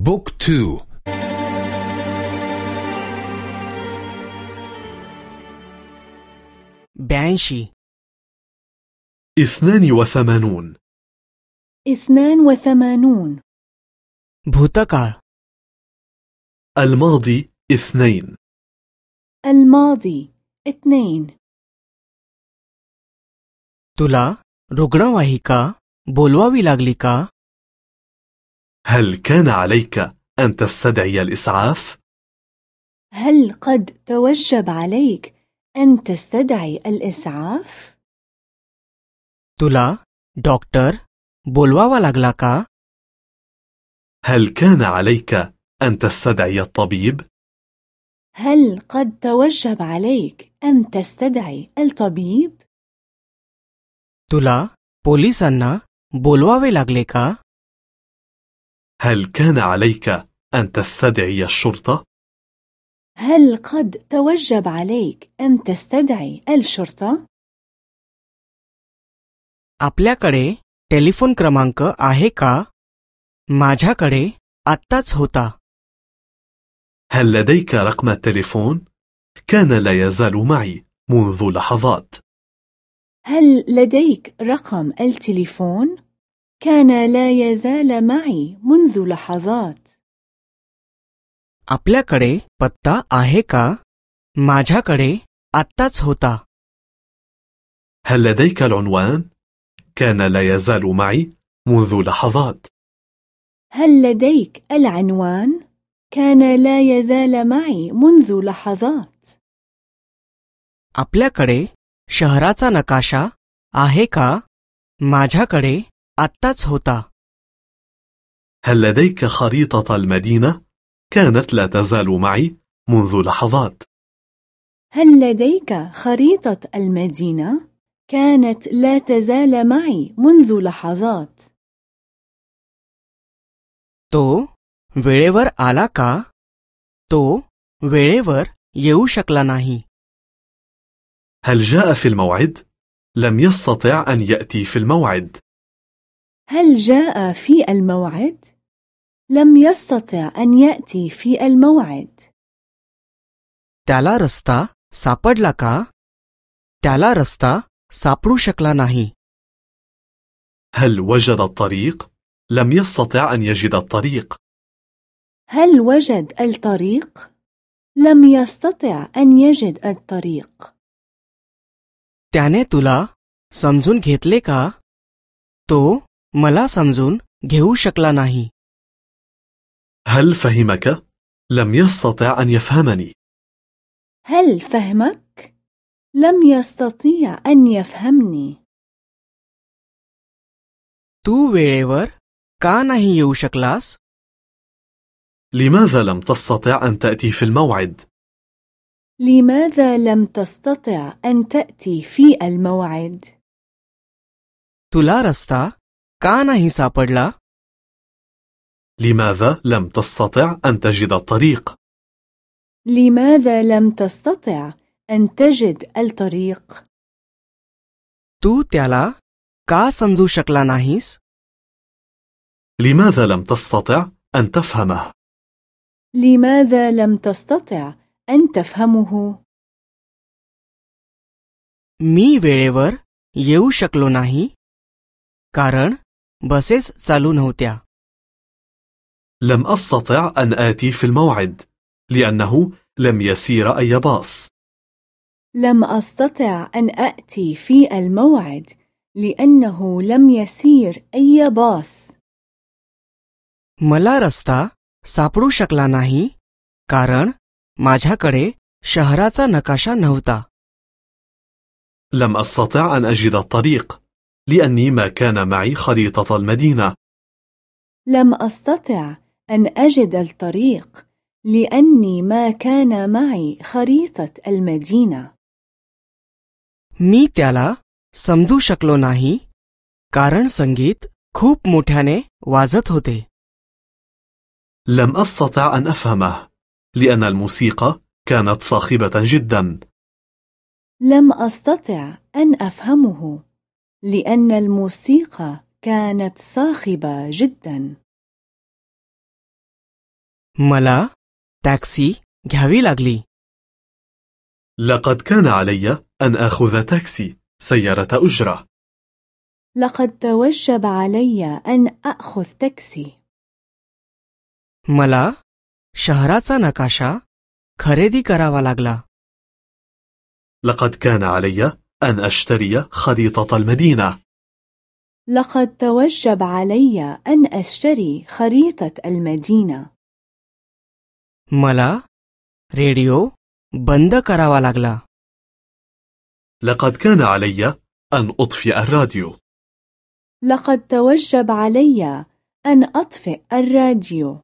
بوك تو ब्याऐंशी اثنان وثمانون اثنان وثمانون भूतकाळ الماضي اثنين الماضي اثنين तुला रुग्णवाहिका बोलवावी लागली का هل كان عليك أن تستدعي الإسعاف؟ هل قد توجب عليك أن تستدعي الإسعاف؟ तुला डॉक्टर बोलवावा लागला का هل كان عليك أن تستدعي الطبيب؟ هل قد توجب عليك أن تستدعي الطبيب؟ तुला पोलिसांना बोलवावे लागले का هل كان عليك أن تستدعي الشرطة؟ هل قد توجب عليك أن تستدعي الشرطة؟ आपल्याकडे टेलिफोन क्रमांक आहे का माझ्याकडे आत्ताच होता هل لديك رقم التليفون؟ كان لا يزال معي منذ لحظات هل لديك رقم التليفون؟ كان لا يزال معي منذ لحظات आपल्याकडे पत्ता आहे का माझ्याकडे आत्ताच होता هل لديك العنوان؟ كان لا يزال معي منذ لحظات هل لديك العنوان؟ كان لا يزال معي منذ لحظات आपल्याकडे शहराचा नकाशा आहे का माझ्याकडे आत्ताच होता هل لديك خريطة المدينة؟ كانت لا تزال معي منذ لحظات هل لديك خريطة المدينة؟ كانت لا تزال معي منذ لحظات तो वेळेवर आला का तो वेळेवर येऊ शकला नाही هل جاء في الموعد؟ لم يستطع أن يأتي في الموعد هل جاء في الموعد؟ لم يستطع أن يأتي في الموعد त्याला रस्ता सापडला का त्याला रस्ता सापडू शकला नाही هل وجد الطريق؟ لم يستطع أن يجد الطريق هل وجد الطريق؟ لم يستطع أن يجد الطريق त्याने तुला समजून घेतले का तो मला समजून घेऊ शकला नाही هل فهمك؟ لم يستطع أن يفهمني هل فهمك؟ لم يستطيع أن يفهمني तू वेळेवर का नाही येऊ शकलास لماذا لم تستطع أن تأتي في الموعد؟ لماذا لم تستطع أن تأتي في الموعد؟ तुला रस्ता का नाही सापडला لماذا لم تستطع أن تجد الطريق؟ لماذا لم تستطع أن تجد الطريق؟ तू त्याला का समजू शकला नाहीस لماذا لم تستطع أن تفهمه؟ لماذا لم تستطع أن تفهمه؟ मी वेळेवर येऊ शकलो नाही कारण बसेस चालू नव्हत्या لم أستطع أن آتي في الموعد لأنه لم يسير أي باص لم أستطع أن أأتي في الموعد لأنه لم يسير أي باص मला रस्ता सापडू शकला नाही कारण माझ्याकडे शहराचा नकाशा नव्हता لم أستطع أن أجد الطريق لأني ما كان معي خريطة المدينة لم أستطع أن أجد الطريق لأني ما كان معي خريطة المدينة मी त्याला समजू शकलो नाही कारण संगीत खूप मोठ्याने वाजत होते لم أستطع أن أفهمه لأن الموسيقى كانت صاخبة جدا لم أستطع أن أفهمه لأن الموسيقى كانت صاخبة جدا मला टॅक्सी घ्यावी लागली لقد كان علي أن آخذ تاكسي سيارة أجرة لقد توجب علي أن أخذ تاكسي मला शहराचा नकाशा खरेदी करावा लागला لقد كان علي أن أشتري خريطة المدينة لقد توجب علي أن أشتري خريطة المدينة मला रेडिओ बंद करावा लागला لقد كان علي أن أطفئ الراديو لقد توجب علي أن أطفئ الراديو